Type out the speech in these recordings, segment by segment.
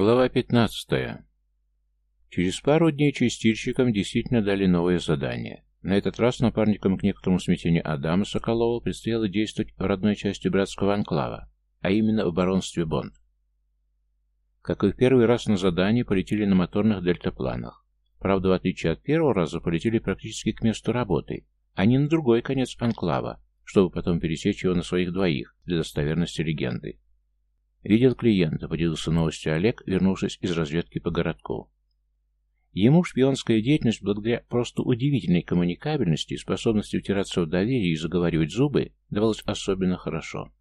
Глава 15. Через пару дней чистильщикам действительно дали новое задание. На этот раз напарником к некоторому смятению Адама Соколова предстояло действовать в родной части братского анклава, а именно в баронстве Бонд. Как и в первый раз на задание, полетели на моторных дельтапланах. Правда, в отличие от первого раза, полетели практически к месту работы, а не на другой конец анклава, чтобы потом пересечь его на своих двоих для достоверности легенды. Видел клиента, поделился новостью Олег, вернувшись из разведки по городку. Ему шпионская деятельность, благодаря просто удивительной коммуникабельности и способности втираться в доверие и заговаривать зубы, давалась особенно хорошо.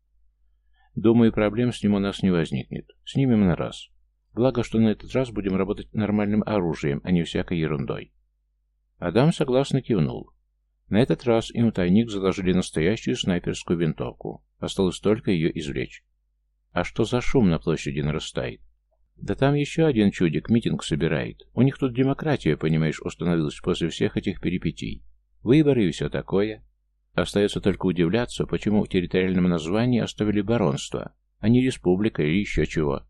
Думаю, проблем с ним у нас не возникнет. Снимем на раз. Благо, что на этот раз будем работать нормальным оружием, а не всякой ерундой. Адам согласно кивнул. На этот раз им в тайник заложили настоящую снайперскую винтовку. Осталось только ее извлечь. А что за шум на площади нарастает? Да там еще один чудик митинг собирает. У них тут демократия, понимаешь, установилась после всех этих перипетий. Выборы и все такое. Остается только удивляться, почему в территориальном названии оставили баронство, а не республика или еще чего.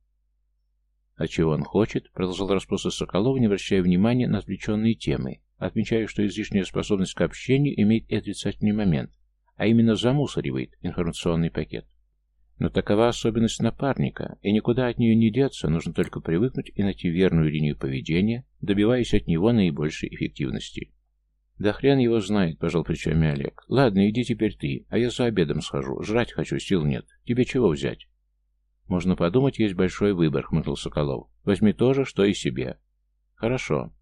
А чего он хочет, продолжал расспросы Соколов, не обращая внимания на отвлеченные темы, отмечая, что излишняя способность к общению имеет отрицательный момент, а именно замусоривает информационный пакет. Но такова особенность напарника, и никуда от нее не деться, нужно только привыкнуть и найти верную линию поведения, добиваясь от него наибольшей эффективности. «Да хрен его знает», — пожал плечами Олег. «Ладно, иди теперь ты, а я за обедом схожу. Жрать хочу, сил нет. Тебе чего взять?» «Можно подумать, есть большой выбор», — хмыкнул Соколов. «Возьми то же, что и себе». «Хорошо».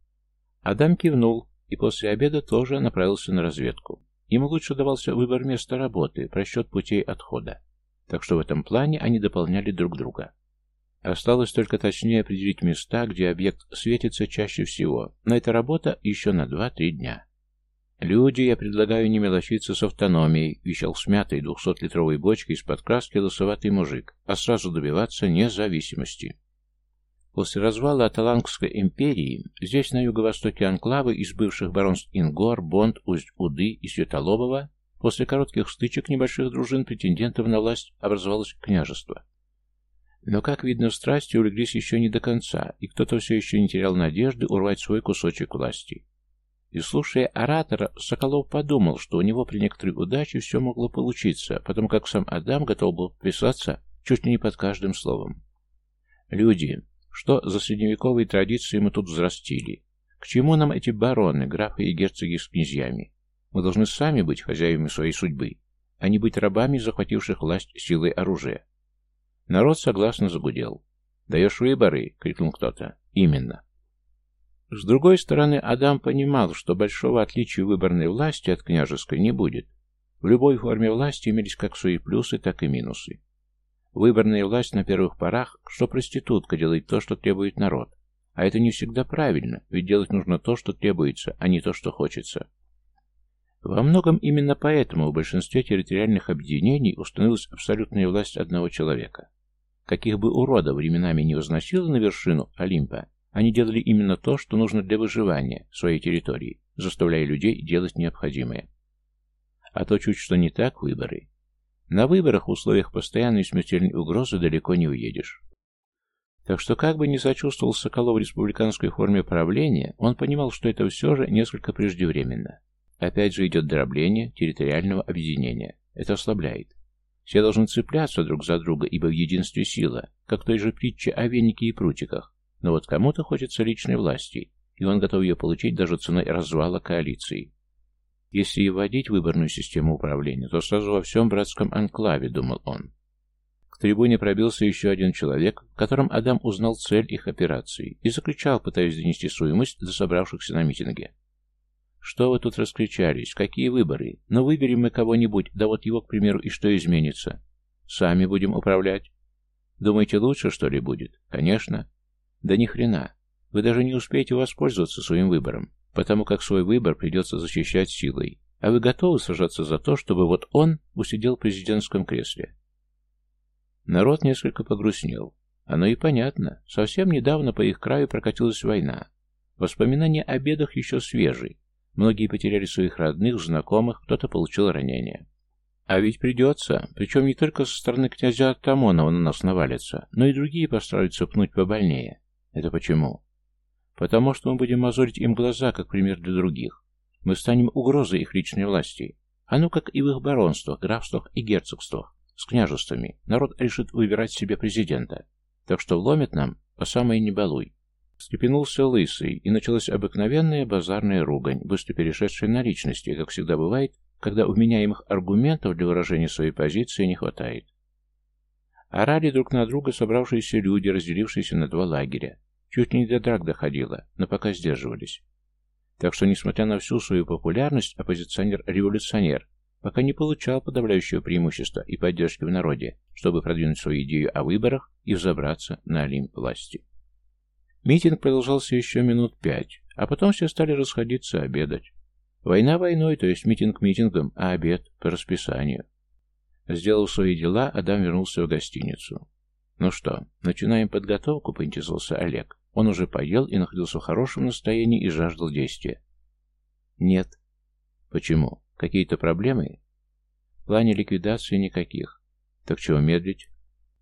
Адам кивнул и после обеда тоже направился на разведку. Ему лучше давался выбор места работы, просчет путей отхода. Так что в этом плане они дополняли друг друга. Осталось только точнее определить места, где объект светится чаще всего, но эта работа еще на 2-3 дня. «Люди, я предлагаю не мелочиться с автономией», — вещал смятой двухсотлитровой бочкой из-под краски лосоватый мужик, а сразу добиваться независимости. После развала Аталангской империи здесь, на юго-востоке анклавы из бывших баронств Ингор, Бонд, Усть-Уды и Светолобова После коротких стычек небольших дружин претендентов на власть образовалось княжество. Но, как видно, страсти улеглись еще не до конца, и кто-то все еще не терял надежды урвать свой кусочек власти. И слушая оратора, Соколов подумал, что у него при некоторой удаче все могло получиться, потому как сам Адам готов был писаться чуть не под каждым словом. Люди, что за средневековые традиции мы тут взрастили? К чему нам эти бароны, графы и герцоги с князьями? Мы должны сами быть хозяевами своей судьбы, а не быть рабами, захвативших власть силой оружия. Народ согласно загудел. «Даешь выборы?» — крикнул кто-то. «Именно». С другой стороны, Адам понимал, что большого отличия выборной власти от княжеской не будет. В любой форме власти имелись как свои плюсы, так и минусы. Выборная власть на первых порах, что проститутка делает то, что требует народ. А это не всегда правильно, ведь делать нужно то, что требуется, а не то, что хочется. Во многом именно поэтому в большинстве территориальных объединений установилась абсолютная власть одного человека. Каких бы уродов временами не возносило на вершину Олимпа, они делали именно то, что нужно для выживания своей территории, заставляя людей делать необходимое. А то чуть что не так выборы. На выборах в условиях постоянной смертельной угрозы далеко не уедешь. Так что как бы ни сочувствовал Соколов республиканской форме правления, он понимал, что это все же несколько преждевременно. Опять же идет дробление территориального объединения. Это ослабляет. Все должны цепляться друг за друга, ибо в единстве сила, как в той же притче о венике и прутиках. Но вот кому-то хочется личной власти, и он готов ее получить даже ценой развала коалиции. Если и вводить выборную систему управления, то сразу во всем братском анклаве, думал он. К трибуне пробился еще один человек, в котором Адам узнал цель их операции и закричал, пытаясь донести свою мысль до собравшихся на митинге. Что вы тут раскричались? Какие выборы? Ну, выберем мы кого-нибудь, да вот его, к примеру, и что изменится? Сами будем управлять. Думаете, лучше, что ли, будет? Конечно. Да ни хрена. Вы даже не успеете воспользоваться своим выбором, потому как свой выбор придется защищать силой. А вы готовы сражаться за то, чтобы вот он усидел в президентском кресле? Народ несколько погрустнел. Оно и понятно. Совсем недавно по их краю прокатилась война. Воспоминания о бедах еще свежие. Многие потеряли своих родных, знакомых, кто-то получил ранения. А ведь придется, причем не только со стороны князя Артамонова на нас навалится, но и другие постараются пнуть побольнее. Это почему? Потому что мы будем мозолить им глаза, как пример для других. Мы станем угрозой их личной власти. А ну как и в их баронствах, графствах и герцогствах, с княжествами, народ решит выбирать себе президента. Так что вломит нам, по самой не балуй. Скипянулся лысый, и началась обыкновенная базарная ругань, быстро перешедшая на личности, как всегда бывает, когда у меняемых аргументов для выражения своей позиции не хватает. Орали друг на друга собравшиеся люди, разделившиеся на два лагеря. Чуть не до драк доходило, но пока сдерживались. Так что, несмотря на всю свою популярность, оппозиционер-революционер пока не получал подавляющего преимущества и поддержки в народе, чтобы продвинуть свою идею о выборах и взобраться на Олимп власти. Митинг продолжался еще минут пять, а потом все стали расходиться обедать. Война войной, то есть митинг митингом, а обед по расписанию. Сделав свои дела, Адам вернулся в гостиницу. «Ну что, начинаем подготовку?» — поинтересовался Олег. Он уже поел и находился в хорошем настроении и жаждал действия. «Нет». «Почему? Какие-то проблемы?» «В плане ликвидации никаких. Так чего медлить?»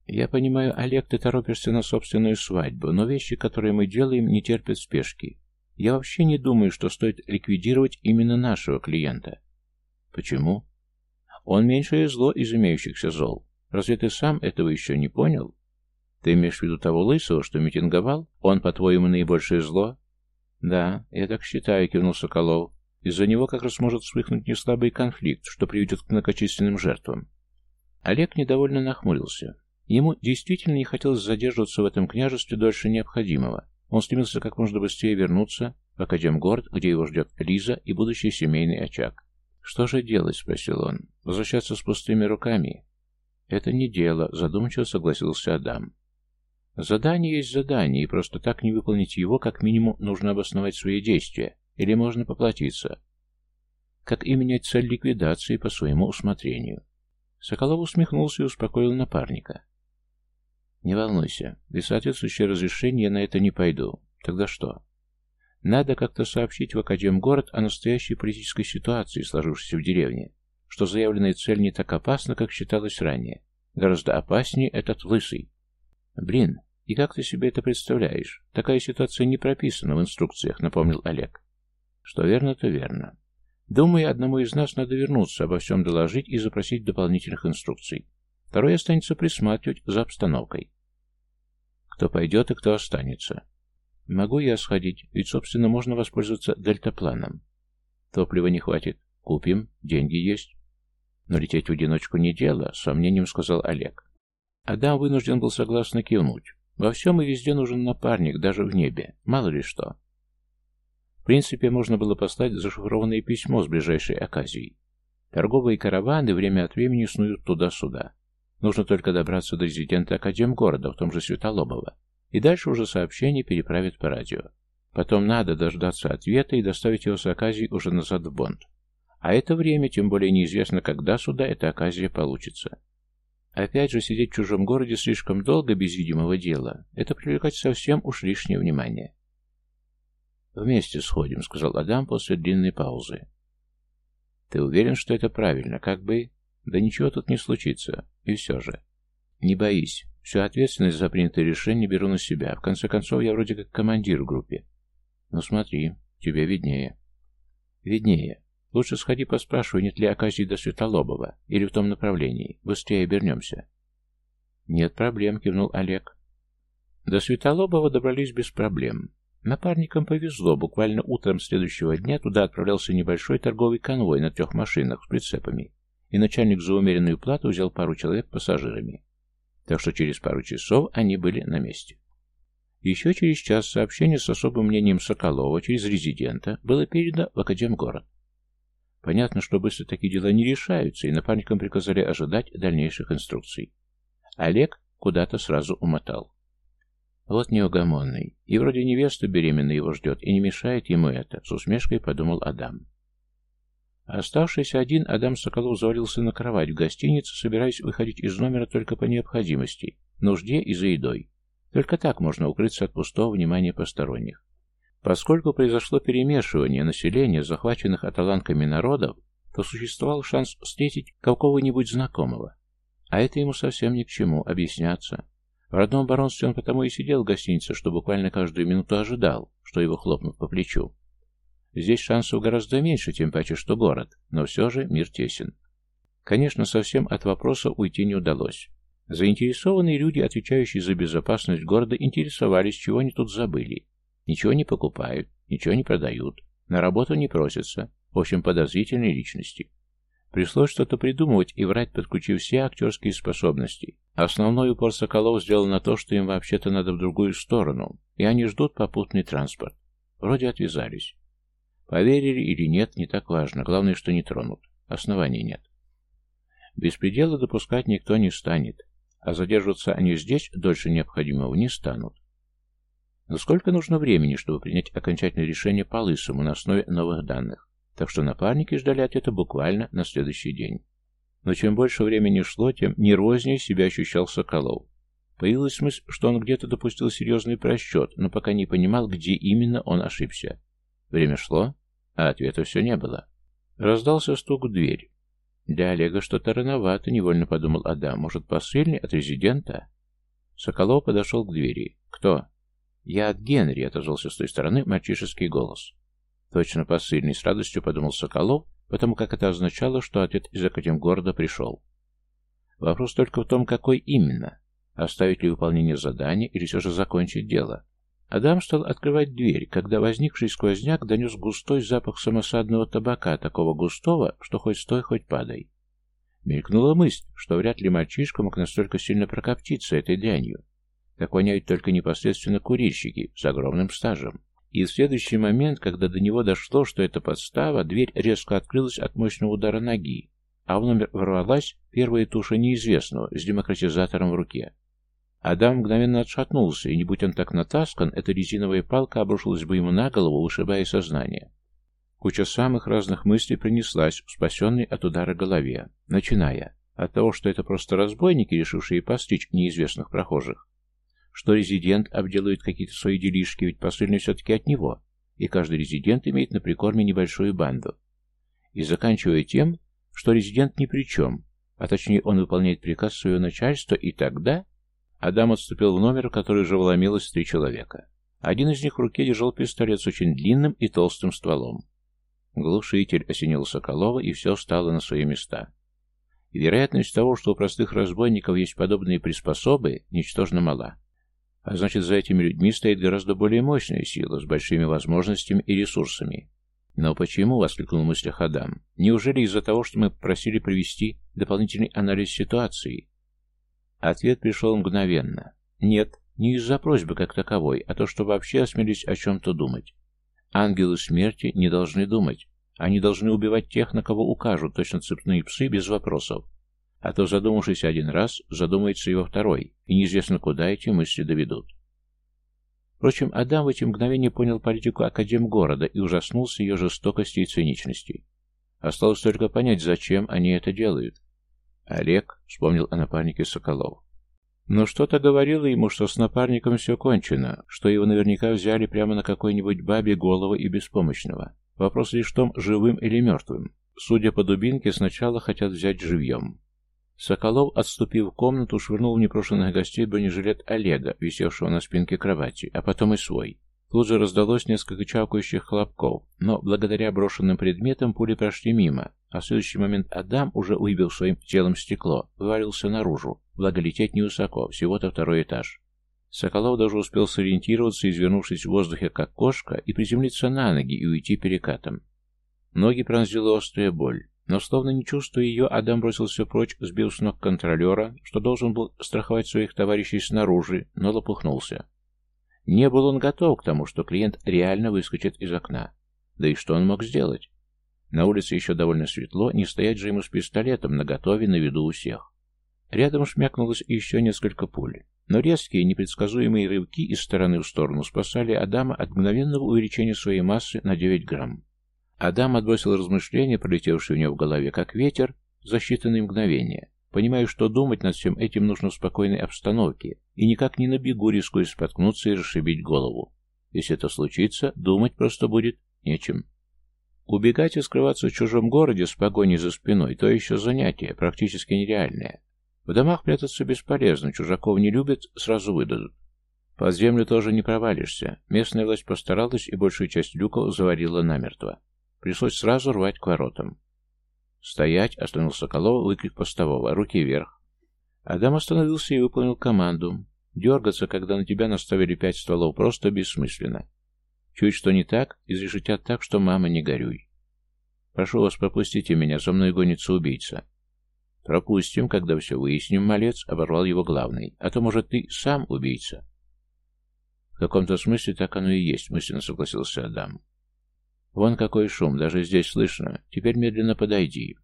«Я понимаю, Олег, ты торопишься на собственную свадьбу, но вещи, которые мы делаем, не терпят спешки. Я вообще не думаю, что стоит ликвидировать именно нашего клиента. Почему? Он меньшее зло из имеющихся зол. Разве ты сам этого еще не понял? Ты имеешь в виду того лысого, что митинговал? Он, по-твоему, наибольшее зло? Да, я так считаю, кивнул Соколов. Из-за него как раз может вспыхнуть неслабый конфликт, что приведет к многочисленным жертвам. Олег недовольно нахмурился. Ему действительно не хотелось задерживаться в этом княжестве дольше необходимого, он стремился как можно быстрее вернуться в Академгород, где его ждет Лиза и будущий семейный очаг. «Что же делать?» — спросил он. «Возвращаться с пустыми руками?» «Это не дело», — задумчиво согласился Адам. «Задание есть задание, и просто так не выполнить его, как минимум, нужно обосновать свои действия, или можно поплатиться. Как и менять цель ликвидации по своему усмотрению». Соколов усмехнулся и успокоил напарника. Не волнуйся, без соответствующего разрешения на это не пойду. Тогда что? Надо как-то сообщить в Академгород о настоящей политической ситуации, сложившейся в деревне, что заявленная цель не так опасна, как считалось ранее. Гораздо опаснее этот лысый. Блин, и как ты себе это представляешь? Такая ситуация не прописана в инструкциях, напомнил Олег. Что верно, то верно. Думаю, одному из нас надо вернуться, обо всем доложить и запросить дополнительных инструкций. Второй останется присматривать за обстановкой. Кто пойдет и кто останется. Могу я сходить, ведь, собственно, можно воспользоваться дельтапланом. Топлива не хватит. Купим, деньги есть. Но лететь в одиночку не дело, с сомнением сказал Олег. Адам вынужден был согласно кивнуть. Во всем и везде нужен напарник, даже в небе. Мало ли что. В принципе, можно было послать зашифрованное письмо с ближайшей оказией. Торговые караваны время от времени снуют туда-сюда. Нужно только добраться до резидента Академгорода, в том же Светолобово, и дальше уже сообщение переправят по радио. Потом надо дождаться ответа и доставить его с оказией уже назад в Бонд. А это время, тем более неизвестно, когда сюда эта оказия получится. Опять же, сидеть в чужом городе слишком долго без видимого дела – это привлекать совсем уж лишнее внимание. «Вместе сходим», — сказал Адам после длинной паузы. «Ты уверен, что это правильно? Как бы...» «Да ничего тут не случится. И все же. Не боись. Всю ответственность за принятое решение беру на себя. В конце концов, я вроде как командир в группе. Ну смотри, тебе виднее. Виднее. Лучше сходи поспрашивай, нет ли оказии до Светолобова, или в том направлении. Быстрее обернемся. Нет проблем, кивнул Олег. До Светолобова добрались без проблем. Напарникам повезло, буквально утром следующего дня туда отправлялся небольшой торговый конвой на трех машинах с прицепами и начальник за умеренную плату взял пару человек пассажирами. Так что через пару часов они были на месте. Еще через час сообщение с особым мнением Соколова через резидента было передано в Академгород. Понятно, что быстро такие дела не решаются, и напарникам приказали ожидать дальнейших инструкций. Олег куда-то сразу умотал. Вот неугомонный. И вроде невеста беременная его ждет, и не мешает ему это, с усмешкой подумал Адам. Оставшись один, Адам Соколов завалился на кровать в гостинице, собираясь выходить из номера только по необходимости, нужде и за едой. Только так можно укрыться от пустого внимания посторонних. Поскольку произошло перемешивание населения, захваченных аталанками народов, то существовал шанс встретить какого-нибудь знакомого. А это ему совсем ни к чему объясняться. В родном баронстве он потому и сидел в гостинице, что буквально каждую минуту ожидал, что его хлопнут по плечу. Здесь шансов гораздо меньше, тем паче, что город, но все же мир тесен. Конечно, совсем от вопроса уйти не удалось. Заинтересованные люди, отвечающие за безопасность города, интересовались, чего они тут забыли. Ничего не покупают, ничего не продают, на работу не просятся, в общем, подозрительные личности. Пришлось что-то придумывать и врать, подключив все актерские способности. Основной упор Соколов сделал на то, что им вообще-то надо в другую сторону, и они ждут попутный транспорт. Вроде отвязались. Поверили или нет, не так важно, главное, что не тронут. Оснований нет. Беспредела допускать никто не станет, а задерживаться они здесь дольше необходимого не станут. Но сколько нужно времени, чтобы принять окончательное решение по лысому на основе новых данных? Так что напарники ждали ответа буквально на следующий день. Но чем больше времени шло, тем нервознее себя ощущал Соколов. Появилась мысль, что он где-то допустил серьезный просчет, но пока не понимал, где именно он ошибся. Время шло, а ответа все не было. Раздался стук в дверь. Для Олега что-то рановато, невольно подумал Адам. Может, посыльный от резидента? Соколов подошел к двери. «Кто?» «Я от Генри», — отозвался с той стороны мальчишеский голос. Точно посыльный, с радостью подумал Соколов, потому как это означало, что ответ из Академгорода пришел. Вопрос только в том, какой именно. Оставить ли выполнение задания или все же закончить дело. Адам стал открывать дверь, когда возникший сквозняк донес густой запах самосадного табака, такого густого, что хоть стой, хоть падай. Мелькнула мысль, что вряд ли мальчишка мог настолько сильно прокоптиться этой дрянью. Так воняют только непосредственно курильщики с огромным стажем. И в следующий момент, когда до него дошло, что это подстава, дверь резко открылась от мощного удара ноги, а в номер ворвалась первая туша неизвестного с демократизатором в руке. Адам мгновенно отшатнулся, и не будь он так натаскан, эта резиновая палка обрушилась бы ему на голову, вышибая сознание. Куча самых разных мыслей принеслась в спасенной от удара голове, начиная от того, что это просто разбойники, решившие постричь неизвестных прохожих, что резидент обделывает какие-то свои делишки, ведь посыльный все-таки от него, и каждый резидент имеет на прикорме небольшую банду. И заканчивая тем, что резидент ни при чем, а точнее он выполняет приказ своего начальства, и тогда Адам отступил в номер, в который уже вломилось три человека. Один из них в руке держал пистолет с очень длинным и толстым стволом. Глушитель осенил Соколова, и все стало на свои места. Вероятность того, что у простых разбойников есть подобные приспособы, ничтожно мала. А значит, за этими людьми стоит гораздо более мощная сила, с большими возможностями и ресурсами. «Но почему?» — воскликнул в мыслях Адам. «Неужели из-за того, что мы просили провести дополнительный анализ ситуации?» Ответ пришел мгновенно. Нет, не из-за просьбы как таковой, а то, что вообще осмелись о чем-то думать. Ангелы смерти не должны думать. Они должны убивать тех, на кого укажут, точно цепные псы, без вопросов. А то, задумавшись один раз, задумается во второй, и неизвестно, куда эти мысли доведут. Впрочем, Адам в эти мгновения понял политику Академ города и ужаснулся ее жестокости и циничности. Осталось только понять, зачем они это делают. Олег вспомнил о напарнике Соколов. Но что-то говорило ему, что с напарником все кончено, что его наверняка взяли прямо на какой-нибудь бабе голову и беспомощного. Вопрос лишь в том, живым или мертвым. Судя по дубинке, сначала хотят взять живьем. Соколов, отступив в комнату, швырнул в непрошенных гостей бронежилет Олега, висевшего на спинке кровати, а потом и свой. Тут же раздалось несколько чавкающих хлопков, но благодаря брошенным предметам пули прошли мимо, а в следующий момент Адам, уже выбил своим телом стекло, вывалился наружу, благо лететь невысоко, всего-то второй этаж. Соколов даже успел сориентироваться, извернувшись в воздухе как кошка, и приземлиться на ноги и уйти перекатом. Ноги пронзила острая боль, но словно не чувствуя ее, Адам бросился прочь, сбил с ног контролера, что должен был страховать своих товарищей снаружи, но лопухнулся. Не был он готов к тому, что клиент реально выскочит из окна. Да и что он мог сделать? На улице еще довольно светло, не стоять же ему с пистолетом наготове на виду у всех. Рядом шмякнулось еще несколько пуль. Но резкие, непредсказуемые рывки из стороны в сторону спасали Адама от мгновенного увеличения своей массы на 9 грамм. Адам отбросил размышления, пролетевшие у него в голове, как ветер, за считанные мгновения. Понимаю, что думать над всем этим нужно в спокойной обстановке, и никак не на бегу рискуя споткнуться и расшибить голову. Если это случится, думать просто будет нечем. Убегать и скрываться в чужом городе с погоней за спиной – то еще занятие, практически нереальное. В домах прятаться бесполезно, чужаков не любят, сразу выдадут. Под землю тоже не провалишься. Местная власть постаралась и большую часть люков заварила намертво. Пришлось сразу рвать к воротам. «Стоять!» — остановил Соколова, выкрик постового. «Руки вверх!» Адам остановился и выполнил команду. Дергаться, когда на тебя наставили пять стволов, просто бессмысленно. Чуть что не так, изрешетят так, что мама не горюй. Прошу вас, пропустите меня, за мной гонится убийца. Пропустим, когда все выясним, малец, оборвал его главный. А то, может, ты сам убийца. В каком-то смысле так оно и есть, мысленно согласился Адам. Вон какой шум, даже здесь слышно. Теперь медленно подойди.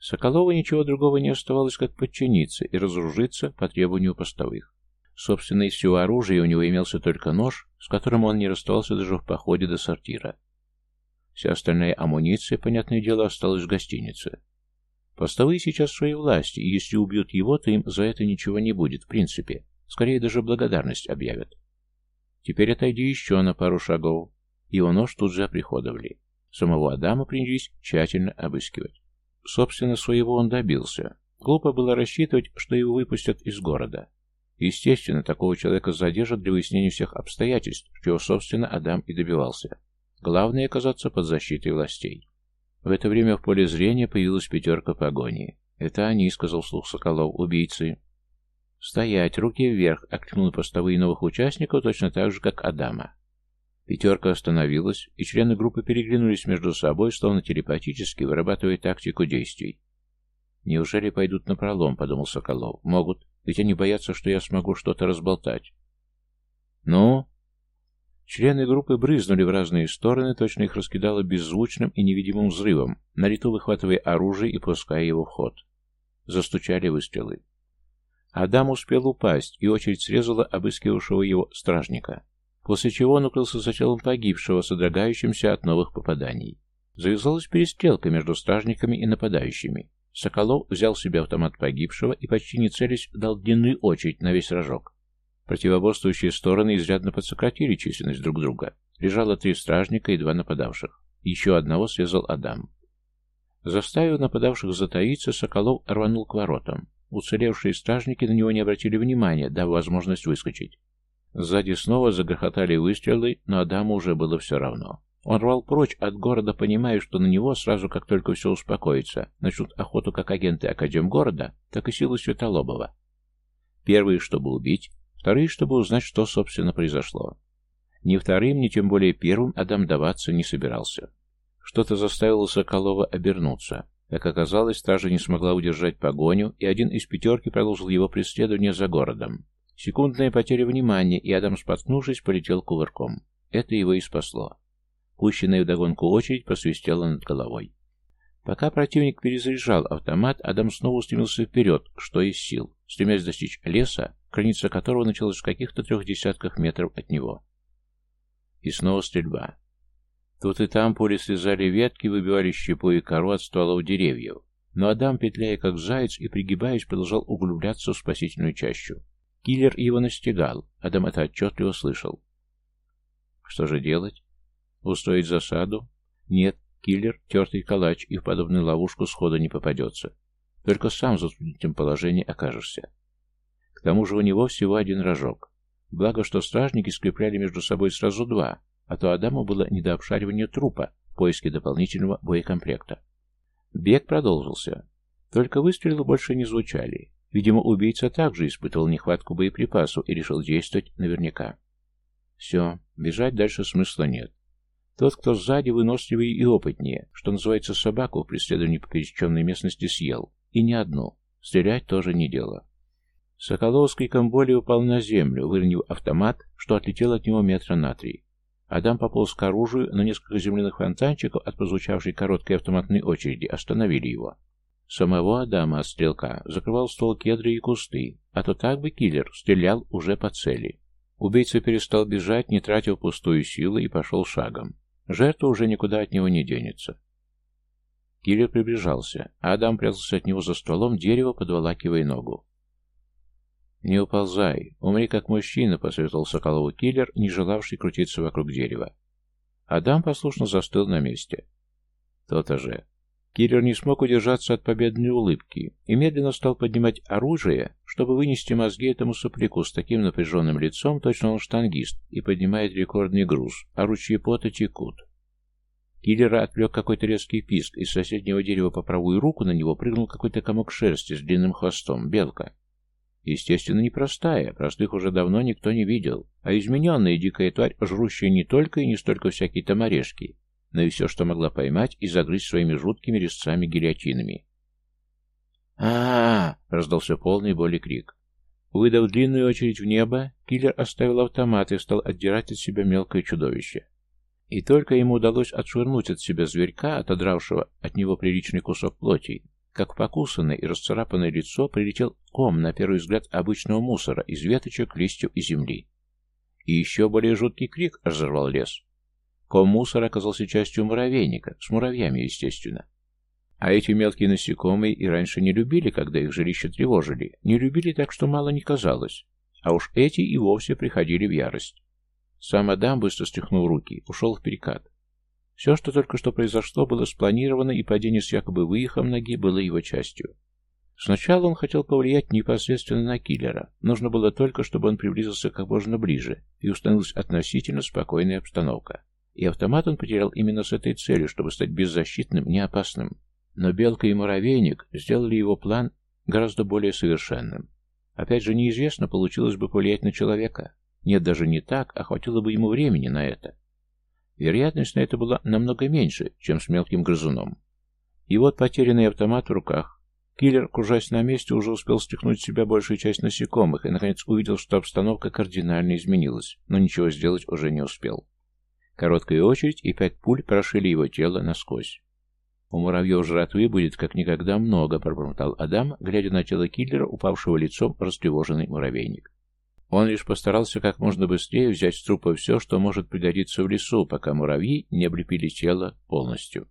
Соколову ничего другого не оставалось, как подчиниться и разоружиться по требованию постовых. Собственно, из всего оружия у него имелся только нож, с которым он не расставался даже в походе до сортира. Вся остальная амуниция, понятное дело, осталась в гостинице. Постовые сейчас в своей власти, и если убьют его, то им за это ничего не будет, в принципе. Скорее даже благодарность объявят. Теперь отойди еще на пару шагов. Его нож тут же оприходовали. Самого Адама принялись тщательно обыскивать. Собственно, своего он добился. Глупо было рассчитывать, что его выпустят из города. Естественно, такого человека задержат для выяснения всех обстоятельств, чего, собственно, Адам и добивался. Главное — оказаться под защитой властей. В это время в поле зрения появилась пятерка погони. «Это они», — сказал слух Соколов, — «убийцы». «Стоять! Руки вверх!» — окликнул постовые новых участников точно так же, как Адама. Пятерка остановилась, и члены группы переглянулись между собой, словно телепатически вырабатывая тактику действий. «Неужели пойдут на пролом?» — подумал Соколов. «Могут. Ведь они боятся, что я смогу что-то разболтать. Ну? Члены группы брызнули в разные стороны, точно их раскидало беззвучным и невидимым взрывом, на лету выхватывая оружие и пуская его в ход. Застучали выстрелы. Адам успел упасть, и очередь срезала обыскивавшего его стражника, после чего он укрылся за телом погибшего, содрогающимся от новых попаданий. Завязалась перестрелка между стражниками и нападающими. Соколов взял себе автомат погибшего и, почти не целясь, дал длинную очередь на весь рожок. Противоборствующие стороны изрядно подсократили численность друг друга. Лежало три стражника и два нападавших. Еще одного срезал Адам. Заставив нападавших затаиться, Соколов рванул к воротам. Уцелевшие стражники на него не обратили внимания, дав возможность выскочить. Сзади снова загрохотали выстрелы, но Адаму уже было все равно. Он рвал прочь от города, понимая, что на него, сразу как только все успокоится, начнут охоту как агенты Академгорода, так и силы Светолобова. Первые, чтобы убить, вторые, чтобы узнать, что, собственно, произошло. Ни вторым, ни тем более первым Адам даваться не собирался. Что-то заставило Соколова обернуться. Как оказалось, стража не смогла удержать погоню, и один из пятерки продолжил его преследование за городом. Секундная потеря внимания, и Адам, споткнувшись, полетел кувырком. Это его и спасло. Пущенная вдогонку очередь просвистела над головой. Пока противник перезаряжал автомат, Адам снова устремился вперед, что из сил, стремясь достичь леса, граница которого началась в каких-то трех десятках метров от него. И снова стрельба. Тут и там пули слезали ветки, выбивали щепу и кору от стволов деревьев. Но Адам, петляя как заяц и пригибаясь, продолжал углубляться в спасительную чащу. Киллер его настигал, Адам это отчетливо слышал. Что же делать? Устроить засаду? Нет, киллер — тертый калач, и в подобную ловушку схода не попадется. Только сам в затруднительном положении окажешься. К тому же у него всего один рожок. Благо, что стражники скрепляли между собой сразу два, а то Адаму было не до обшаривания трупа в поиске дополнительного боекомплекта. Бег продолжился. Только выстрелы больше не звучали. Видимо, убийца также испытывал нехватку боеприпасов и решил действовать наверняка. Все, бежать дальше смысла нет. Тот, кто сзади, выносливее и опытнее, что называется, собаку в преследовании по пересеченной местности съел. И не одну. Стрелять тоже не дело. Соколов с упал на землю, выронив автомат, что отлетел от него метра на три. Адам пополз к оружию, но несколько земляных фонтанчиков от прозвучавшей короткой автоматной очереди остановили его. Самого Адама от стрелка закрывал ствол кедры и кусты, а то так бы киллер стрелял уже по цели. Убийца перестал бежать, не тратил пустую силу и пошел шагом. Жертва уже никуда от него не денется. Киллер приближался, а Адам прятался от него за стволом дерева, подволакивая ногу. «Не уползай, умри как мужчина», — посоветовал Соколову киллер, не желавший крутиться вокруг дерева. Адам послушно застыл на месте. То-то же. Киллер не смог удержаться от победной улыбки и медленно стал поднимать оружие, чтобы вынести мозги этому сопляку с таким напряженным лицом, точно он штангист, и поднимает рекордный груз, а ручьи пота текут. Киллера отвлек какой-то резкий писк, из соседнего дерева по правую руку на него прыгнул какой-то комок шерсти с длинным хвостом, белка. Естественно, непростая, простых уже давно никто не видел, а измененная дикая тварь, жрущая не только и не столько всякие таморешки, но и все, что могла поймать и загрызть своими жуткими резцами-гильотинами. а, раздался полный боли крик. Выдав длинную очередь в небо, киллер оставил автомат и стал отдирать от себя мелкое чудовище. И только ему удалось отшвырнуть от себя зверька, отодравшего от него приличный кусок плоти, как покусанное и расцарапанное лицо прилетел ком, на первый взгляд, обычного мусора из веточек, листьев и земли. И еще более жуткий крик разорвал лес. Ком мусора оказался частью муравейника, с муравьями, естественно. А эти мелкие насекомые и раньше не любили, когда их жилище тревожили, не любили так, что мало не казалось. А уж эти и вовсе приходили в ярость. Сам Адам, быстро стряхнул руки, ушел в перекат. Все, что только что произошло, было спланировано, и падение с якобы выехом ноги было его частью. Сначала он хотел повлиять непосредственно на киллера. Нужно было только, чтобы он приблизился как можно ближе, и установилась относительно спокойная обстановка. И автомат он потерял именно с этой целью, чтобы стать беззащитным, неопасным. Но Белка и Муравейник сделали его план гораздо более совершенным. Опять же, неизвестно, получилось бы повлиять на человека. Нет, даже не так, а хватило бы ему времени на это. Вероятность на это была намного меньше, чем с мелким грызуном. И вот потерянный автомат в руках. Киллер, кружась на месте, уже успел стихнуть с себя большую часть насекомых и, наконец, увидел, что обстановка кардинально изменилась, но ничего сделать уже не успел. Короткая очередь и пять пуль прошили его тело насквозь. «У муравьев жратвы будет как никогда много», — пробормотал Адам, глядя на тело киллера, упавшего лицом в растревоженный муравейник. Он лишь постарался как можно быстрее взять с трупа все, что может пригодиться в лесу, пока муравьи не облепили тело полностью.